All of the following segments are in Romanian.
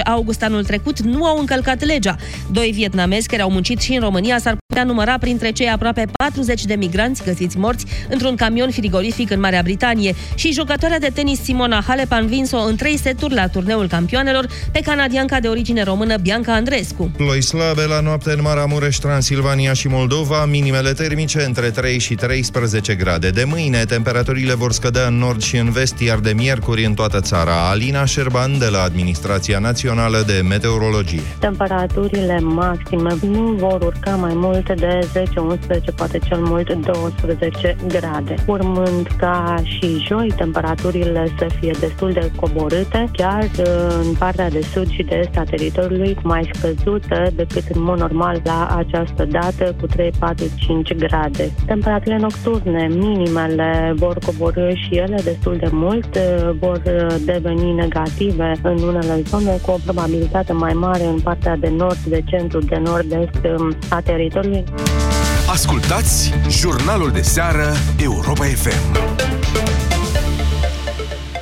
august anul trecut nu au încălcat legea. Doi vietnamezi care au muncit și în România s-ar putea număra printre cei aproape 40 de migranți găsiți morți într-un camion frigorific în Marea Britanie și jucătoarea de tenis Simona Halep a învins-o în trei seturi la turneul campioanelor pe canadianca de origine română Bianca Andrescu. Ploi slabe la noapte în Maramureș, Transilvania și Moldova, minimele termice între 3 și 13 grade. De mâine, temperaturile vor scădea în nord și în vest, iar de miercuri în toată țara. Alina Șerban de la Administrația Națională de Meteorologie. Temperaturile maxime nu vor urca mai mult de 10, 11, poate cel mult 12 grade. Urmând ca și joi temperaturile să fie destul de coborâte, chiar uh, în partea de sud și de est a teritoriului mai scăzută decât în mod normal la această dată cu 3, 4, 5 grade. Temperaturile nocturne minimele vor coborâ și ele destul de mult, uh, vor uh, deveni negative în unele zone cu o probabilitate mai mare în partea de nord, de centru, de nord-est um, a teritoriului. Ascultați jurnalul de seară Europa FM.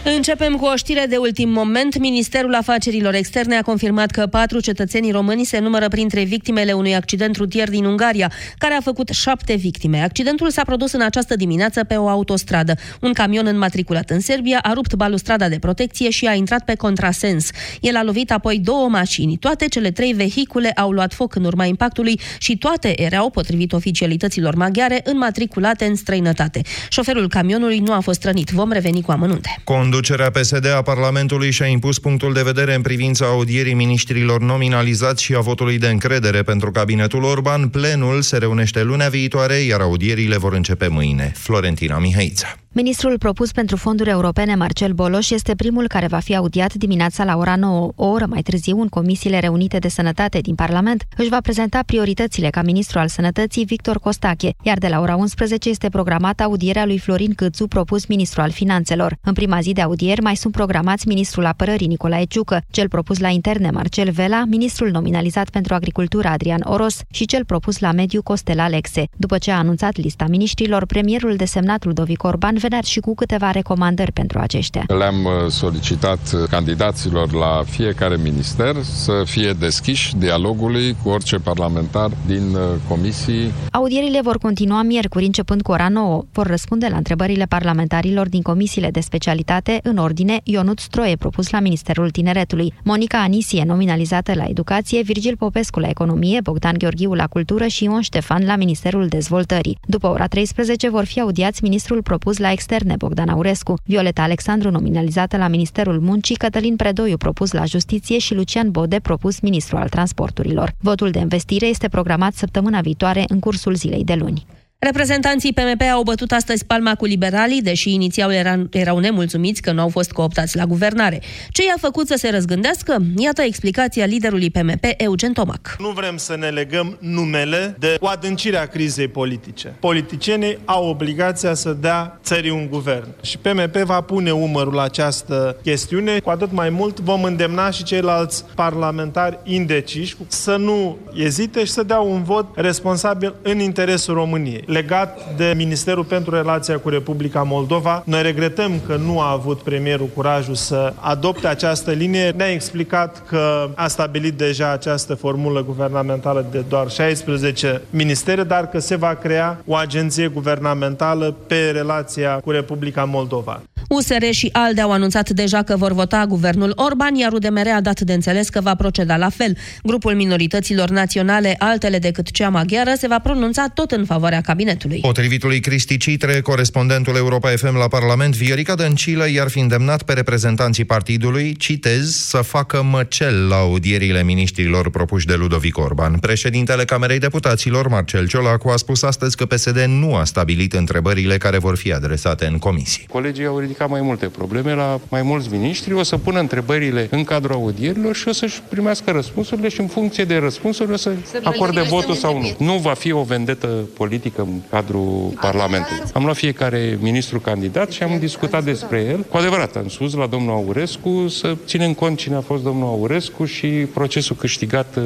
Începem cu o știre de ultim moment. Ministerul Afacerilor Externe a confirmat că patru cetățenii români se numără printre victimele unui accident rutier din Ungaria, care a făcut șapte victime. Accidentul s-a produs în această dimineață pe o autostradă. Un camion înmatriculat în Serbia a rupt balustrada de protecție și a intrat pe contrasens. El a lovit apoi două mașini. Toate cele trei vehicule au luat foc în urma impactului și toate erau, potrivit oficialităților maghiare, înmatriculate în străinătate. Șoferul camionului nu a fost rănit. Vom reveni cu amănunte. Conducerea PSD a Parlamentului și-a impus punctul de vedere în privința audierii ministrilor nominalizați și a votului de încredere pentru cabinetul Orban. Plenul se reunește lunea viitoare, iar audierile vor începe mâine. Florentina Mihaița. Ministrul propus pentru fonduri europene, Marcel Boloș, este primul care va fi audiat dimineața la ora 9. O oră mai târziu, în comisiile reunite de sănătate din Parlament, își va prezenta prioritățile ca ministru al sănătății Victor Costache, iar de la ora 11 este programată audierea lui Florin Câțu, propus ministru al finanțelor. În prima zi de audieri mai sunt programați ministrul apărării Nicolae Ciucă, cel propus la interne Marcel Vela, ministrul nominalizat pentru agricultură Adrian Oros și cel propus la mediu Costel Alexe. După ce a anunțat lista ministrilor, premierul desemnat Ludovic Orban venea și cu câteva recomandări pentru aceștia. Le-am uh, solicitat uh, candidaților la fiecare minister să fie deschiși dialogului cu orice parlamentar din uh, comisii. Audierile vor continua miercuri începând cu ora 9. Vor răspunde la întrebările parlamentarilor din comisiile de specialitate în ordine Ionut Stroie, propus la Ministerul Tineretului, Monica Anisie, nominalizată la Educație, Virgil Popescu la Economie, Bogdan Gheorghiu la Cultură și Ion Ștefan la Ministerul Dezvoltării. După ora 13 vor fi audiați ministrul propus la Externe, Bogdan Aurescu, Violeta Alexandru, nominalizată la Ministerul Muncii, Cătălin Predoiu, propus la Justiție și Lucian Bode, propus ministru al transporturilor. Votul de investire este programat săptămâna viitoare în cursul zilei de luni. Reprezentanții PMP au bătut astăzi palma cu liberalii, deși inițial era, erau nemulțumiți că nu au fost cooptați la guvernare. Ce i-a făcut să se răzgândească? Iată explicația liderului PMP, Eugen Tomac. Nu vrem să ne legăm numele de o adâncire a crizei politice. Politicienii au obligația să dea țării un guvern. Și PMP va pune umărul la această chestiune. Cu atât mai mult vom îndemna și ceilalți parlamentari indeciși să nu ezite și să dea un vot responsabil în interesul României legat de Ministerul pentru Relația cu Republica Moldova. Noi regretăm că nu a avut premierul curajul să adopte această linie. Ne-a explicat că a stabilit deja această formulă guvernamentală de doar 16 ministere, dar că se va crea o agenție guvernamentală pe relația cu Republica Moldova. USR și ALDE au anunțat deja că vor vota guvernul Orban, iar UDMR a dat de înțeles că va proceda la fel. Grupul minorităților naționale, altele decât cea maghiară, se va pronunța tot în favoarea cabinetului. Potrivit lui Cristi Citre, corespondentul Europa FM la Parlament, Viorica Dăncilă i-ar fi îndemnat pe reprezentanții partidului, citez, să facă măcel la audierile miniștrilor propuși de Ludovic Orban. Președintele Camerei Deputaților, Marcel Ciolacu, a spus astăzi că PSD nu a stabilit întrebările care vor fi adresate în comisii. Colegii au ridicat mai multe probleme la mai mulți miniștri, o să pună întrebările în cadrul audierilor și o să-și primească răspunsurile și în funcție de răspunsuri o să acorde votul sau nu. Nu va fi o vendetă politică în cadrul Parlamentului. Am luat fiecare ministru candidat și am discutat despre el. Cu adevărat, am spus la domnul Aurescu să ținem cont cine a fost domnul Aurescu și procesul câștigat uh,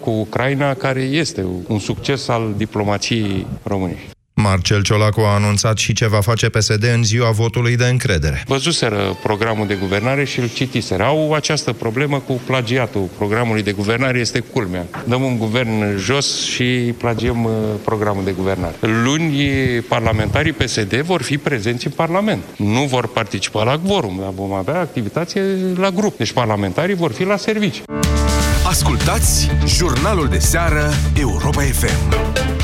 cu Ucraina, care este un succes al diplomației României. Marcel Ciolacu a anunțat și ce va face PSD în ziua votului de încredere. Văzuseră programul de guvernare și îl citiseră. Au această problemă cu plagiatul programului de guvernare, este culmea. Dăm un guvern jos și plagiem uh, programul de guvernare. Luni, parlamentarii PSD vor fi prezenți în Parlament. Nu vor participa la quorum, dar vom avea activitate la grup. Deci parlamentarii vor fi la servici. Ascultați jurnalul de seară Europa FM.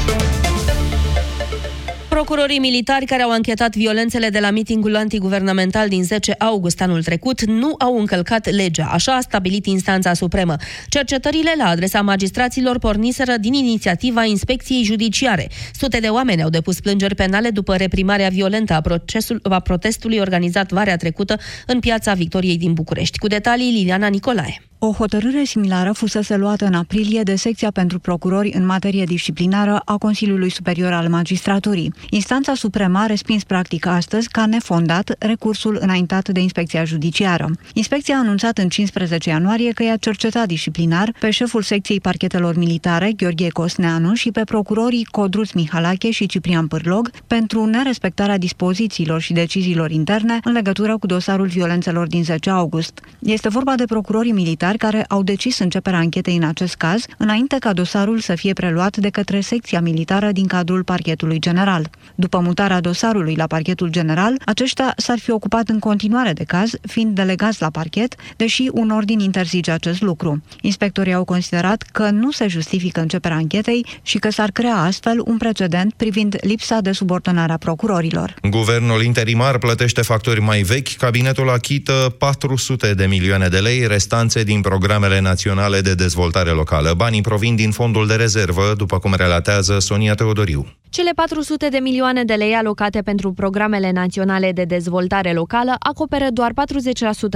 Procurorii militari care au anchetat violențele de la mitingul antiguvernamental din 10 august anul trecut nu au încălcat legea, așa a stabilit instanța supremă. Cercetările la adresa magistraților porniseră din inițiativa inspecției judiciare. Sute de oameni au depus plângeri penale după reprimarea violentă a, procesul, a protestului organizat varea trecută în piața Victoriei din București. Cu detalii Liliana Nicolae. O hotărâre similară fusese luată în aprilie de secția pentru procurori în materie disciplinară a Consiliului Superior al Magistraturii. Instanța Supremă a respins practic astăzi ca nefondat recursul înaintat de Inspecția Judiciară. Inspecția a anunțat în 15 ianuarie că i-a cercetat disciplinar pe șeful secției parchetelor militare, Gheorghe Cosneanu, și pe procurorii Codruț Mihalache și Ciprian Pârlog pentru nerespectarea dispozițiilor și deciziilor interne în legătură cu dosarul violențelor din 10 august. Este vorba de procurorii militari militari care au decis începerea anchetei în acest caz, înainte ca dosarul să fie preluat de către secția militară din cadrul parchetului general. După mutarea dosarului la parchetul general, aceștia s-ar fi ocupat în continuare de caz, fiind delegați la parchet, deși un ordin interzice acest lucru. Inspectorii au considerat că nu se justifică începerea anchetei și că s-ar crea astfel un precedent privind lipsa de subordonare a procurorilor. Guvernul interimar plătește facturi mai vechi, cabinetul achită 400 de milioane de lei, restanțe din programele naționale de dezvoltare locală. Banii provin din fondul de rezervă, după cum relatează Sonia Teodoriu. Cele 400 de milioane de lei alocate pentru programele naționale de dezvoltare locală acoperă doar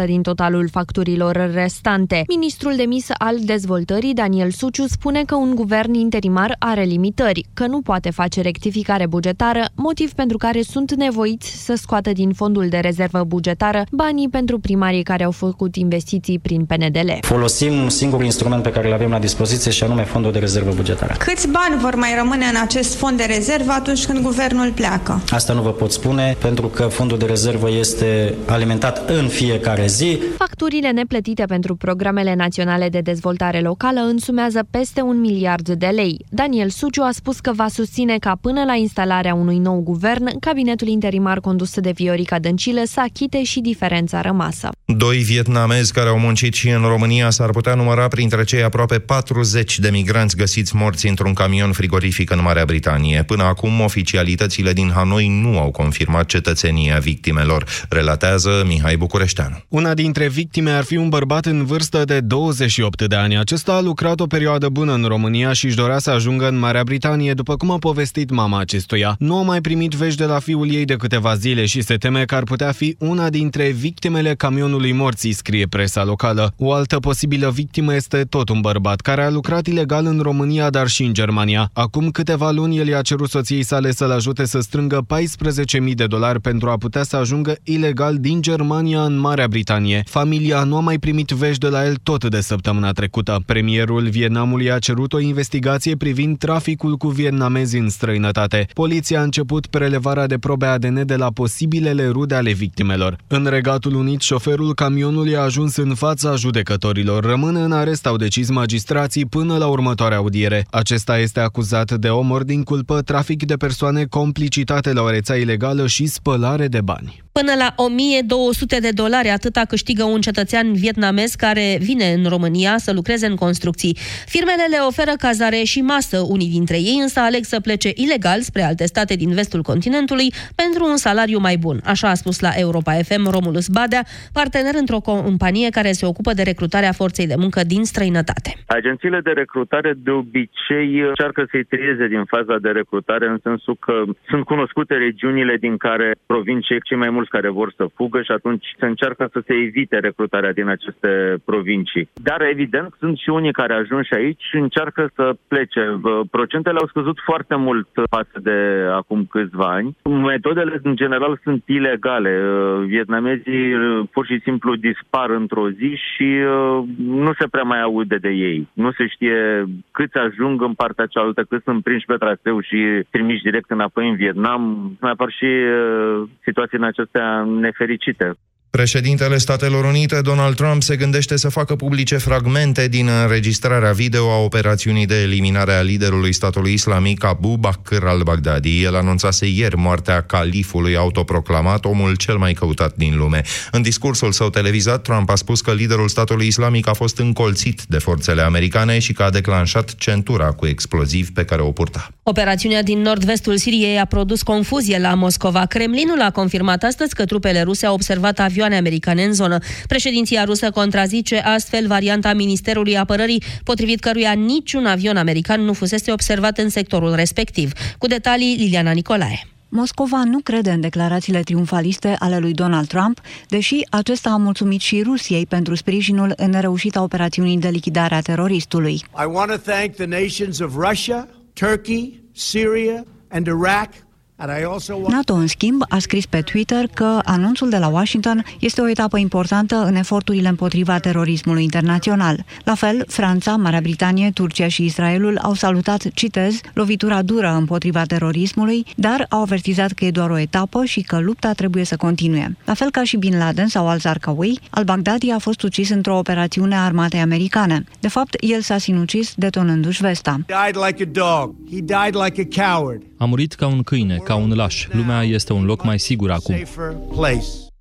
40% din totalul facturilor restante. Ministrul demis al dezvoltării, Daniel Suciu, spune că un guvern interimar are limitări, că nu poate face rectificare bugetară, motiv pentru care sunt nevoiți să scoată din fondul de rezervă bugetară banii pentru primarii care au făcut investiții prin PNDL. Folosim un singur instrument pe care îl avem la dispoziție și anume fondul de rezervă bugetară. Câți bani vor mai rămâne în acest fond de rezervă? Rezervă atunci când guvernul pleacă? Asta nu vă pot spune, pentru că fondul de rezervă este alimentat în fiecare zi. Facturile neplătite pentru programele naționale de dezvoltare locală însumează peste un miliard de lei. Daniel Suciu a spus că va susține ca până la instalarea unui nou guvern, cabinetul interimar condus de Viorica Dăncilă să achite și diferența rămasă. Doi vietnamezi care au muncit și în România s-ar putea număra printre cei aproape 40 de migranți găsiți morți într-un camion frigorific în Marea Britanie. Până acum, oficialitățile din Hanoi nu au confirmat cetățenia victimelor, relatează Mihai Bucureșteanu. Una dintre victime ar fi un bărbat în vârstă de 28 de ani. Acesta a lucrat o perioadă bună în România și își dorea să ajungă în Marea Britanie, după cum a povestit mama acestuia. Nu a mai primit vești de la fiul ei de câteva zile și se teme că ar putea fi una dintre victimele camionului morții, scrie presa locală. O altă posibilă victimă este tot un bărbat care a lucrat ilegal în România, dar și în Germania. Acum câteva luni el i-a cerut soției sale să-l ajute să strângă 14.000 de dolari pentru a putea să ajungă ilegal din Germania în Marea Britanie. Familia nu a mai primit vești de la el tot de săptămâna trecută. Premierul Vietnamului a cerut o investigație privind traficul cu vietnamezi în străinătate. Poliția a început prelevarea de probe ADN de la posibilele rude ale victimelor. În Regatul Unit, șoferul camionului a ajuns în fața judecătorilor. Rămâne în arest, au decis magistrații până la următoarea audiere. Acesta este acuzat de omor din culpă trafic de persoane, complicitate la o rețea ilegală și spălare de bani. Până la 1200 de dolari atâta câștigă un cetățean vietnamez care vine în România să lucreze în construcții. Firmele le oferă cazare și masă. Unii dintre ei însă aleg să plece ilegal spre alte state din vestul continentului pentru un salariu mai bun. Așa a spus la Europa FM Romulus Badea, partener într-o companie care se ocupă de recrutarea forței de muncă din străinătate. Agențiile de recrutare de obicei încearcă să-i trieze din faza de recrutare în sensul că sunt cunoscute regiunile din care provin cei mai mulți mulți care vor să fugă și atunci se încearcă să se evite recrutarea din aceste provincii. Dar evident sunt și unii care ajung și aici și încearcă să plece. Procentele au scăzut foarte mult față de acum câțiva ani. Metodele în general sunt ilegale. Vietnamezii pur și simplu dispar într-o zi și nu se prea mai aude de ei. Nu se știe câți ajung în partea cealaltă, câți sunt prinși pe traseu și trimiși direct înapoi în Vietnam. Mai apar și uh, situații în acestea nefericite. Președintele Statelor Unite, Donald Trump, se gândește să facă publice fragmente din înregistrarea video a operațiunii de eliminare a liderului statului islamic Abu Bakr al-Baghdadi. El anunțase ieri moartea califului autoproclamat, omul cel mai căutat din lume. În discursul său televizat, Trump a spus că liderul statului islamic a fost încolțit de forțele americane și că a declanșat centura cu exploziv pe care o purta. Operațiunea din nord-vestul Siriei a produs confuzie la Moscova. Kremlinul a confirmat astăzi că trupele ruse au observat avioane avioane americane în zonă. Președinția rusă contrazice astfel varianta Ministerului Apărării, potrivit căruia niciun avion american nu fusese observat în sectorul respectiv. Cu detalii, Liliana Nicolae. Moscova nu crede în declarațiile triumfaliste ale lui Donald Trump, deși acesta a mulțumit și Rusiei pentru sprijinul în reușita operațiunii de lichidare a teroristului. I want to thank the nations of Russia, Turkey, Syria and Iraq NATO, în schimb, a scris pe Twitter că anunțul de la Washington este o etapă importantă în eforturile împotriva terorismului internațional. La fel, Franța, Marea Britanie, Turcia și Israelul au salutat, citez, lovitura dură împotriva terorismului, dar au avertizat că e doar o etapă și că lupta trebuie să continue. La fel ca și Bin Laden sau al Zarqawi, al-Baghdadi a fost ucis într-o operațiune a armatei americane. De fapt, el s-a sinucis detonându-și vesta. A murit ca un câine, ca un laș. Lumea este un loc mai sigur acum.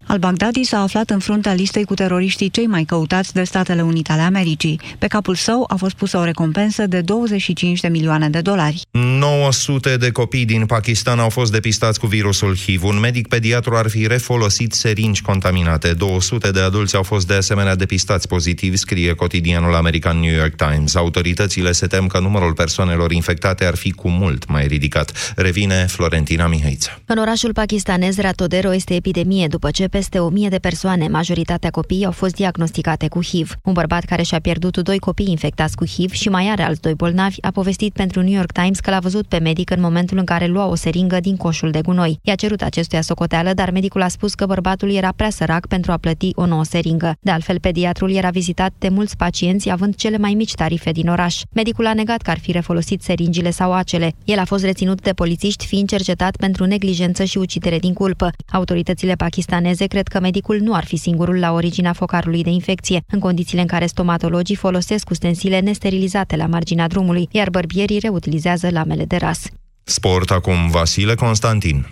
Al-Baghdadi s-a aflat în fruntea listei cu teroriștii cei mai căutați de Statele Unite ale Americii. Pe capul său a fost pusă o recompensă de 25 de milioane de dolari. 900 de copii din Pakistan au fost depistați cu virusul HIV. Un medic pediatru ar fi refolosit seringi contaminate. 200 de adulți au fost de asemenea depistați pozitiv, scrie cotidianul american New York Times. Autoritățile se tem că numărul persoanelor infectate ar fi cu mult mai ridicat. Revine Florentina Mihaiță. În orașul pakistanez Ratodero este epidemie după ce peste o mie de persoane, majoritatea copii, au fost diagnosticate cu HIV. Un bărbat care și-a pierdut doi copii infectați cu HIV și mai are alți doi bolnavi a povestit pentru New York Times că l-a văzut pe medic în momentul în care lua o seringă din coșul de gunoi. I-a cerut acestuia socoteală, dar medicul a spus că bărbatul era prea sărac pentru a plăti o nouă seringă. De altfel, pediatrul era vizitat de mulți pacienți având cele mai mici tarife din oraș. Medicul a negat că ar fi refolosit seringile sau acele. El a fost reținut de polițiști fiind cercetat pentru neglijență și ucidere din culpă. Autoritățile pakistaneze cred că medicul nu ar fi singurul la originea focarului de infecție, în condițiile în care stomatologii folosesc ustensile nesterilizate la marginea drumului, iar bărbierii reutilizează lamele de ras. Sport acum Vasile Constantin.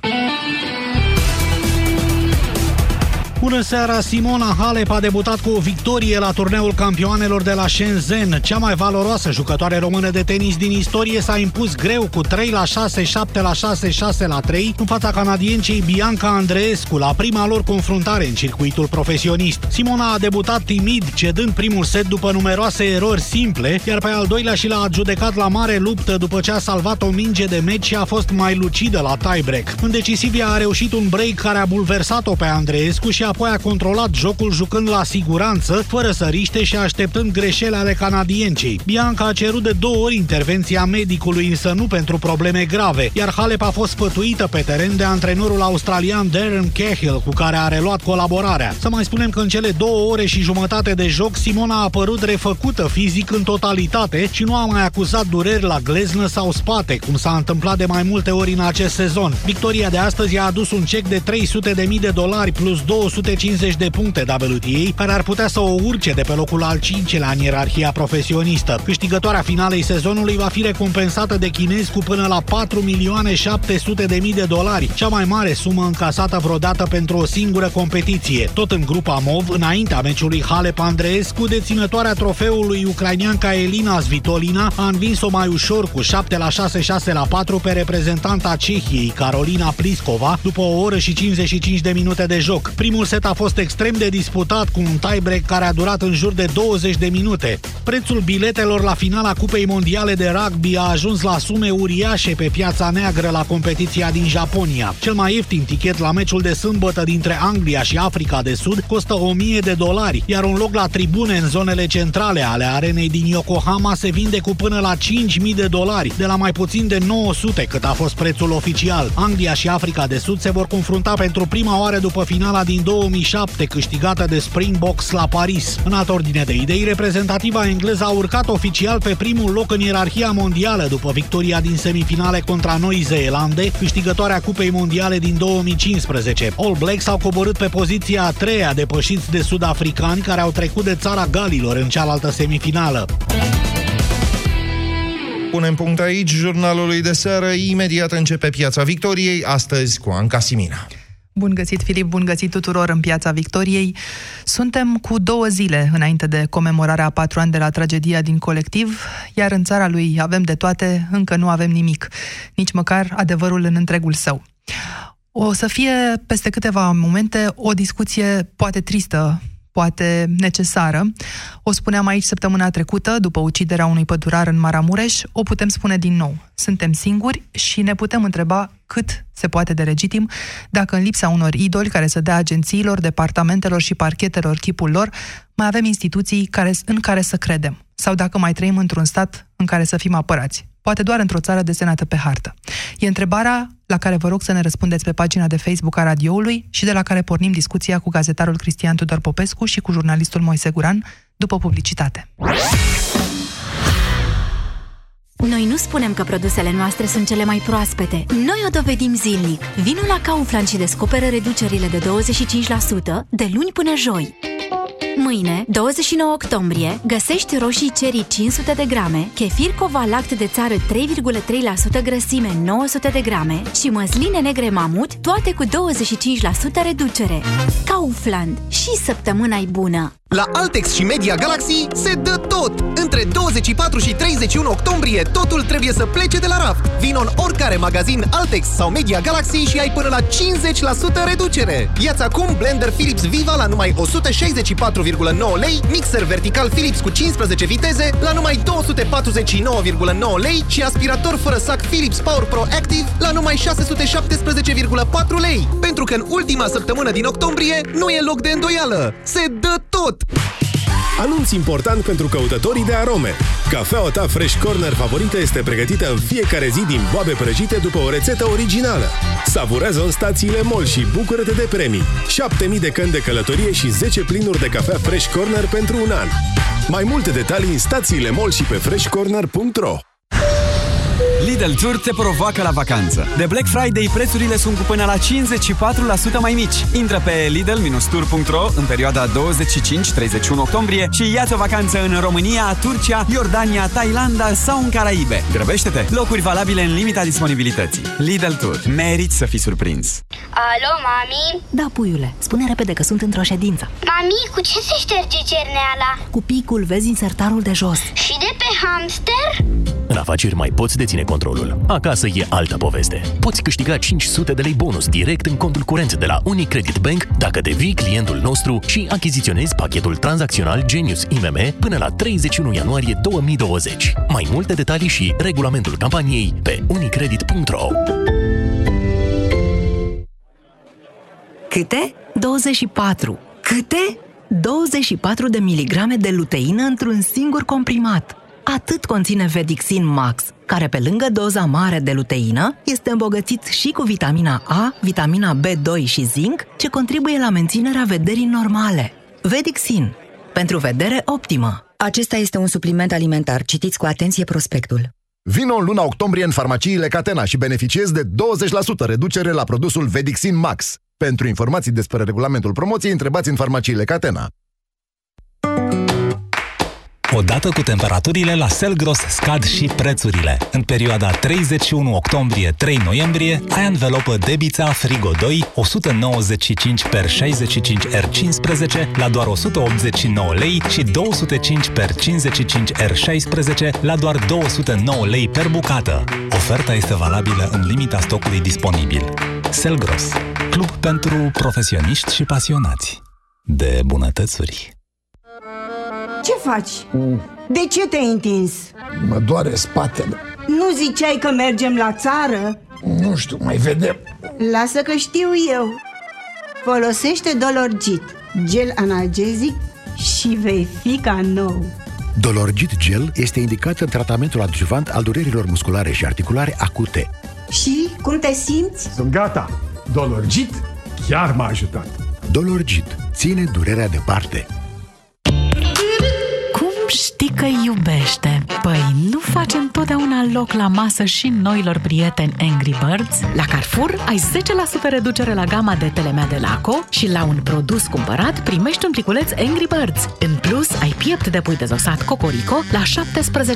Bună seara! Simona Halep a debutat cu o victorie la turneul campioanelor de la Shenzhen. Cea mai valoroasă jucătoare română de tenis din istorie s-a impus greu cu 3 la 6, 7 la 6, 6 la 3 în fața canadiencei Bianca Andreescu la prima lor confruntare în circuitul profesionist. Simona a debutat timid, cedând primul set după numeroase erori simple, iar pe al doilea și l-a adjudecat la mare luptă după ce a salvat o minge de meci și a fost mai lucidă la tiebreak. În decisivia a reușit un break care a bulversat-o pe Andreescu și apoi a controlat jocul jucând la siguranță, fără să riște și așteptând greșeli ale canadiencei. Bianca a cerut de două ori intervenția medicului, însă nu pentru probleme grave, iar Halep a fost sfătuită pe teren de antrenorul australian Darren Cahill, cu care a reluat colaborarea. Să mai spunem că în cele două ore și jumătate de joc, Simona a apărut refăcută fizic în totalitate și nu a mai acuzat dureri la gleznă sau spate, cum s-a întâmplat de mai multe ori în acest sezon. Victoria de astăzi a adus un cec de 300.000 de dolari plus 200 250 de puncte WTA, care ar putea să o urce de pe locul al cincilea în ierarhia profesionistă. Câștigătoarea finalei sezonului va fi recompensată de chinezi cu până la 4 milioane 700 de mii de dolari, cea mai mare sumă încasată vreodată pentru o singură competiție. Tot în grupa MOV, înaintea meciului Halep Andreescu, deținătoarea trofeului ucraineanca Elina Svitolina a învins-o mai ușor cu 7 la 6, 6 la 4 pe reprezentanta Cehiei, Carolina Pliskova, după o oră și 55 de minute de joc. Primul Primul set a fost extrem de disputat cu un tiebreak care a durat în jur de 20 de minute. Prețul biletelor la finala Cupei Mondiale de Rugby a ajuns la sume uriașe pe piața neagră la competiția din Japonia. Cel mai ieftin tichet la meciul de sâmbătă dintre Anglia și Africa de Sud costă 1000 de dolari, iar un loc la tribune în zonele centrale ale arenei din Yokohama se vinde cu până la 5000 de dolari, de la mai puțin de 900 cât a fost prețul oficial. Anglia și Africa de Sud se vor confrunta pentru prima oară după finala din 2007 câștigată de Springboks la Paris. În altă ordine de idei, reprezentativa engleză a urcat oficial pe primul loc în ierarhia mondială după victoria din semifinale contra Noi Zeelande, câștigătoarea Cupei Mondiale din 2015. All Blacks au coborât pe poziția a treia, depășiți de sud-africani care au trecut de țara Galilor în cealaltă semifinală. Punem punct aici jurnalului de seară. Imediat începe Piața Victoriei, astăzi cu Anca Simina. Bun găsit, Filip, bun găsit tuturor în Piața Victoriei. Suntem cu două zile înainte de comemorarea a patru ani de la tragedia din colectiv, iar în țara lui avem de toate, încă nu avem nimic, nici măcar adevărul în întregul său. O să fie peste câteva momente o discuție poate tristă poate necesară. O spuneam aici săptămâna trecută, după uciderea unui pădurar în Maramureș, o putem spune din nou. Suntem singuri și ne putem întreba cât se poate de legitim dacă în lipsa unor idoli care să dea agențiilor, departamentelor și parchetelor chipul lor, mai avem instituții care, în care să credem sau dacă mai trăim într-un stat în care să fim apărați poate doar într-o țară desenată pe hartă. E întrebarea la care vă rog să ne răspundeți pe pagina de Facebook a radioului și de la care pornim discuția cu gazetarul Cristian Tudor Popescu și cu jurnalistul Moise Guran după publicitate. Noi nu spunem că produsele noastre sunt cele mai proaspete. Noi o dovedim zilnic. Vino la Kaufland și descoperă reducerile de 25% de luni până joi. Mâine, 29 octombrie, găsești roșii cherry 500 de grame, kefir covalact de țară 3,3% grăsime 900 de grame și măsline negre mamut, toate cu 25% reducere. Kaufland. Și săptămâna bună! La Altex și Media Galaxy se dă tot! Între 24 și 31 octombrie totul trebuie să plece de la raft. Vino în oricare magazin Altex sau Media Galaxy și ai până la 50% reducere. Iați acum blender Philips Viva la numai 164,9 lei, mixer vertical Philips cu 15 viteze la numai 249,9 lei și aspirator fără sac Philips Power Pro Active la numai 617,4 lei. Pentru că în ultima săptămână din octombrie nu e loc de îndoială. Se dă tot! Anunț important pentru căutătorii de arome. Cafeaua ta Fresh Corner favorită este pregătită în fiecare zi din boabe prăjite după o rețetă originală. Savurează în stațiile MOL și bucură-te de premii. 7000 de căni de călătorie și 10 plinuri de cafea Fresh Corner pentru un an. Mai multe detalii în stațiile MOL și pe freshcorner.ro Lidl Tour te provoacă la vacanță. De Black Friday, prețurile sunt cu până la 54% mai mici. Intră pe lidl-tour.ro în perioada 25-31 octombrie și ia o vacanță în România, Turcia, Iordania, Thailanda sau în Caraibe. Grăbește-te! Locuri valabile în limita disponibilității. Lidl Tour. Meriți să fii surprins. Alo, mami? Da, puiule. Spune repede că sunt într-o ședință. Mami, cu ce se șterge cerneala? Cu picul vezi insertarul de jos. Și de pe hamster? În afaceri mai poți deține controlul. Acasă e altă poveste. Poți câștiga 500 de lei bonus direct în contul curent de la Unicredit Bank dacă devii clientul nostru și achiziționezi pachetul tranzacțional Genius IMM până la 31 ianuarie 2020. Mai multe detalii și regulamentul campaniei pe unicredit.ro Câte? 24. Câte? 24 de miligrame de luteină într-un singur comprimat. Atât conține Vedixin Max, care pe lângă doza mare de luteină, este îmbogățit și cu vitamina A, vitamina B2 și zinc, ce contribuie la menținerea vederii normale. Vedixin. Pentru vedere optimă. Acesta este un supliment alimentar. Citiți cu atenție prospectul. Vino în luna octombrie în farmaciile Catena și beneficiezi de 20% reducere la produsul Vedixin Max. Pentru informații despre regulamentul promoției, întrebați în farmaciile Catena. Odată cu temperaturile, la Selgros scad și prețurile. În perioada 31 octombrie-3 noiembrie, ai anvelopă Debița Frigo 2 195 per 65 R15 la doar 189 lei și 205 per 55 R16 la doar 209 lei per bucată. Oferta este valabilă în limita stocului disponibil. Selgros. ciclu pentru profesioniști și pasionați de bunătățuri. Ce faci? De ce te-ai întins? Mă doare spatele. Nu ziceai că mergem la țară? Nu știu, mai vedem. Lasă că știu eu. Folosește Dolorgit, gel analgezic și vei fi ca nou. Dolorgit Gel este indicat în tratamentul adjuvant al durerilor musculare și articulare acute. Și cum te simți? Sunt gata. Dolorgit chiar m-a ajutat. Dolorgit ține durerea departe. Știi că iubește. Păi, nu facem întotdeauna loc la masă și noilor prieteni Angry Birds? La Carrefour ai 10% reducere la gama de telemea de Laco și la un produs cumpărat primești un pliculeț Angry Birds. În plus, ai piept de pui dezosat Cocorico la 17,99